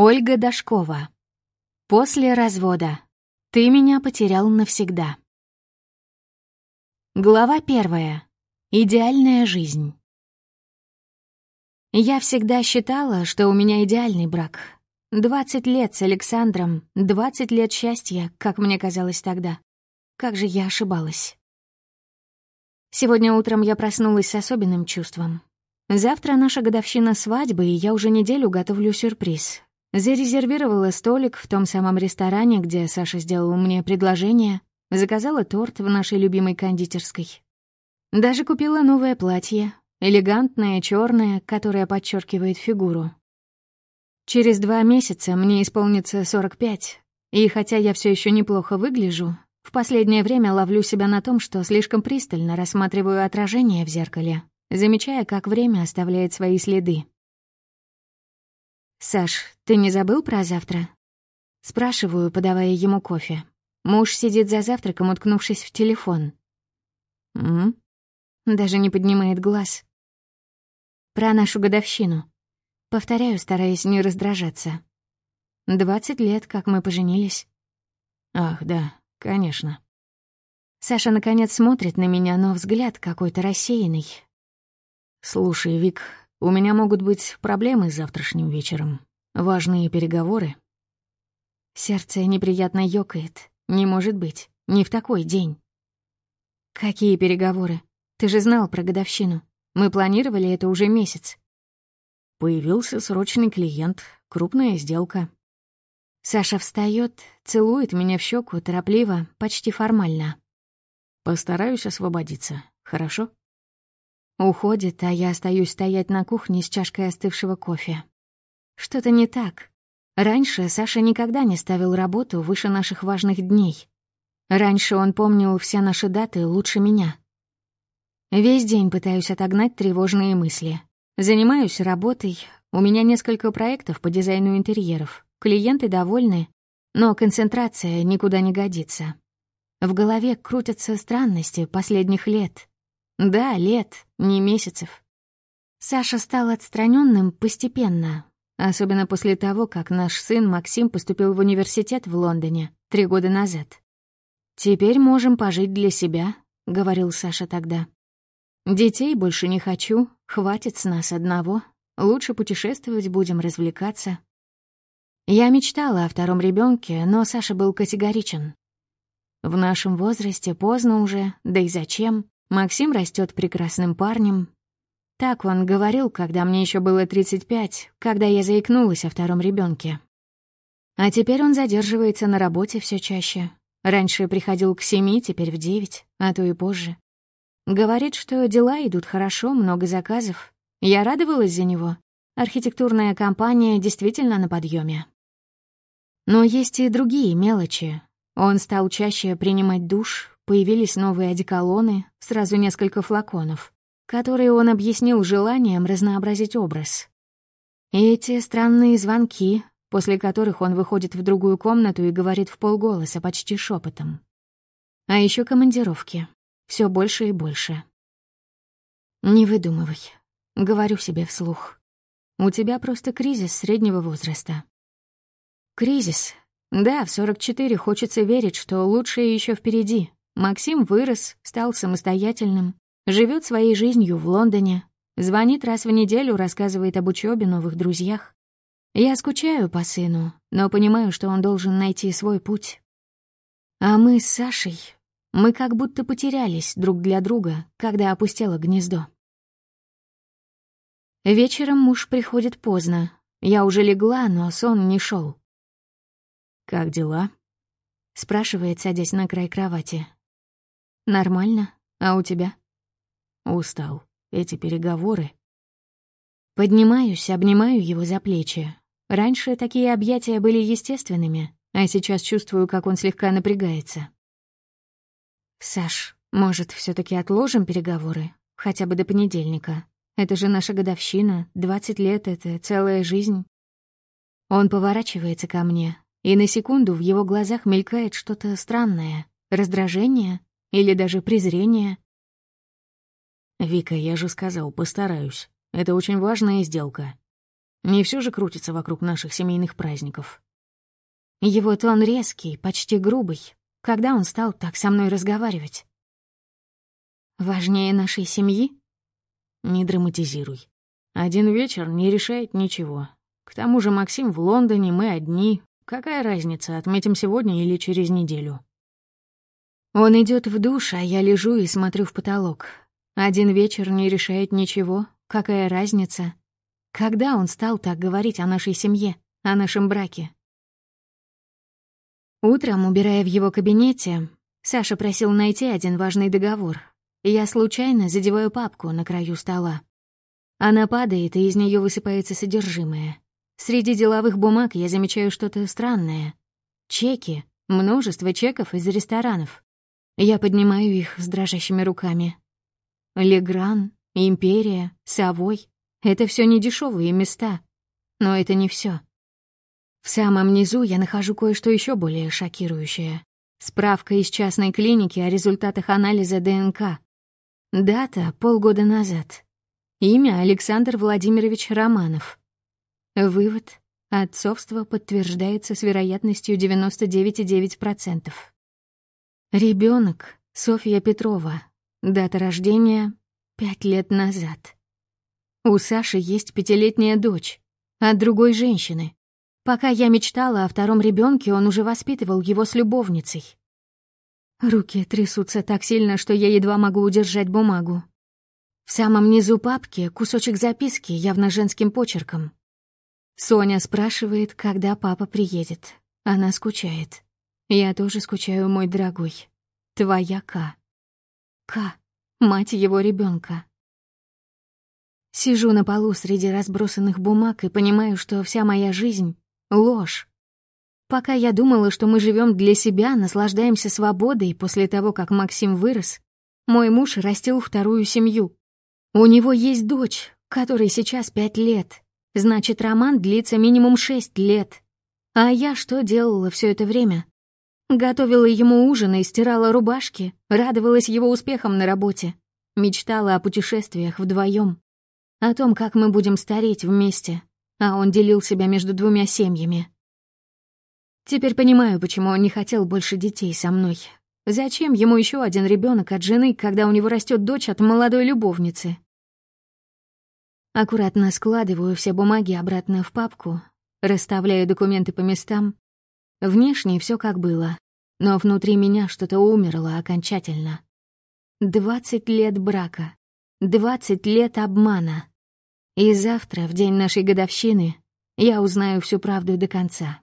Ольга Дашкова. После развода. Ты меня потерял навсегда. Глава первая. Идеальная жизнь. Я всегда считала, что у меня идеальный брак. 20 лет с Александром, 20 лет счастья, как мне казалось тогда. Как же я ошибалась. Сегодня утром я проснулась с особенным чувством. Завтра наша годовщина свадьбы, и я уже неделю готовлю сюрприз. Зарезервировала столик в том самом ресторане, где Саша сделал мне предложение, заказала торт в нашей любимой кондитерской. Даже купила новое платье, элегантное, черное, которое подчеркивает фигуру. Через два месяца мне исполнится 45, и хотя я все еще неплохо выгляжу, в последнее время ловлю себя на том, что слишком пристально рассматриваю отражение в зеркале, замечая, как время оставляет свои следы. «Саш, ты не забыл про завтра?» Спрашиваю, подавая ему кофе. Муж сидит за завтраком, уткнувшись в телефон. «М?», Даже не поднимает глаз. «Про нашу годовщину». Повторяю, стараясь не раздражаться. «Двадцать лет, как мы поженились». «Ах, да, конечно». Саша, наконец, смотрит на меня, но взгляд какой-то рассеянный. «Слушай, Вик, у меня могут быть проблемы с завтрашним вечером. Важные переговоры. Сердце неприятно ёкает. Не может быть. Не в такой день. Какие переговоры? Ты же знал про годовщину. Мы планировали это уже месяц. Появился срочный клиент. Крупная сделка. Саша встает, целует меня в щеку торопливо, почти формально. Постараюсь освободиться, хорошо? Уходит, а я остаюсь стоять на кухне с чашкой остывшего кофе. Что-то не так. Раньше Саша никогда не ставил работу выше наших важных дней. Раньше он помнил все наши даты лучше меня. Весь день пытаюсь отогнать тревожные мысли. Занимаюсь работой, у меня несколько проектов по дизайну интерьеров. Клиенты довольны, но концентрация никуда не годится. В голове крутятся странности последних лет. Да, лет, не месяцев. Саша стал отстраненным постепенно, особенно после того, как наш сын Максим поступил в университет в Лондоне три года назад. «Теперь можем пожить для себя», — говорил Саша тогда. «Детей больше не хочу, хватит с нас одного, лучше путешествовать будем, развлекаться». Я мечтала о втором ребенке, но Саша был категоричен. В нашем возрасте поздно уже, да и зачем? Максим растет прекрасным парнем. Так он говорил, когда мне еще было 35, когда я заикнулась о втором ребенке. А теперь он задерживается на работе все чаще. Раньше приходил к семи, теперь в девять, а то и позже. Говорит, что дела идут хорошо, много заказов. Я радовалась за него. Архитектурная компания действительно на подъеме. Но есть и другие мелочи. Он стал чаще принимать душ, Появились новые одеколоны, сразу несколько флаконов, которые он объяснил желанием разнообразить образ. И эти странные звонки, после которых он выходит в другую комнату и говорит в полголоса, почти шепотом. А еще командировки. Все больше и больше. Не выдумывай. Говорю себе вслух. У тебя просто кризис среднего возраста. Кризис. Да, в 44 хочется верить, что лучшее еще впереди, Максим вырос, стал самостоятельным, живет своей жизнью в Лондоне, звонит раз в неделю, рассказывает об учебе, новых друзьях. Я скучаю по сыну, но понимаю, что он должен найти свой путь. А мы с Сашей, мы как будто потерялись друг для друга, когда опустело гнездо. Вечером муж приходит поздно. Я уже легла, но сон не шел. «Как дела?» — спрашивает, садясь на край кровати. Нормально. А у тебя? Устал. Эти переговоры. Поднимаюсь, обнимаю его за плечи. Раньше такие объятия были естественными, а сейчас чувствую, как он слегка напрягается. «Саш, может, все таки отложим переговоры? Хотя бы до понедельника. Это же наша годовщина, 20 лет — это целая жизнь». Он поворачивается ко мне, и на секунду в его глазах мелькает что-то странное. Раздражение или даже презрение. «Вика, я же сказал, постараюсь. Это очень важная сделка». Не все же крутится вокруг наших семейных праздников. Его тон резкий, почти грубый. Когда он стал так со мной разговаривать? Важнее нашей семьи? Не драматизируй. Один вечер не решает ничего. К тому же Максим в Лондоне, мы одни. Какая разница, отметим сегодня или через неделю? Он идет в душ, а я лежу и смотрю в потолок. Один вечер не решает ничего. Какая разница? Когда он стал так говорить о нашей семье, о нашем браке? Утром, убирая в его кабинете, Саша просил найти один важный договор. Я случайно задеваю папку на краю стола. Она падает, и из нее высыпается содержимое. Среди деловых бумаг я замечаю что-то странное. Чеки, множество чеков из ресторанов. Я поднимаю их с дрожащими руками. Легран, Империя, Совой — это все не дешевые места. Но это не все. В самом низу я нахожу кое-что еще более шокирующее. Справка из частной клиники о результатах анализа ДНК. Дата — полгода назад. Имя — Александр Владимирович Романов. Вывод — отцовство подтверждается с вероятностью 99,9%. Ребенок — Софья Петрова. Дата рождения — пять лет назад. У Саши есть пятилетняя дочь от другой женщины. Пока я мечтала о втором ребенке, он уже воспитывал его с любовницей. Руки трясутся так сильно, что я едва могу удержать бумагу. В самом низу папки кусочек записки, явно женским почерком. Соня спрашивает, когда папа приедет. Она скучает. Я тоже скучаю, мой дорогой. Твоя К. К. Мать его ребенка. Сижу на полу среди разбросанных бумаг и понимаю, что вся моя жизнь Ложь. Пока я думала, что мы живем для себя, наслаждаемся свободой после того, как Максим вырос, мой муж растил вторую семью. У него есть дочь, которой сейчас пять лет. Значит, роман длится минимум шесть лет. А я что делала все это время? Готовила ему ужин и стирала рубашки, радовалась его успехам на работе, мечтала о путешествиях вдвоем, о том, как мы будем стареть вместе, а он делил себя между двумя семьями. Теперь понимаю, почему он не хотел больше детей со мной. Зачем ему еще один ребенок от жены, когда у него растет дочь от молодой любовницы? Аккуратно складываю все бумаги обратно в папку, расставляю документы по местам. Внешне все как было, но внутри меня что-то умерло окончательно. Двадцать лет брака, двадцать лет обмана. И завтра, в день нашей годовщины, я узнаю всю правду до конца.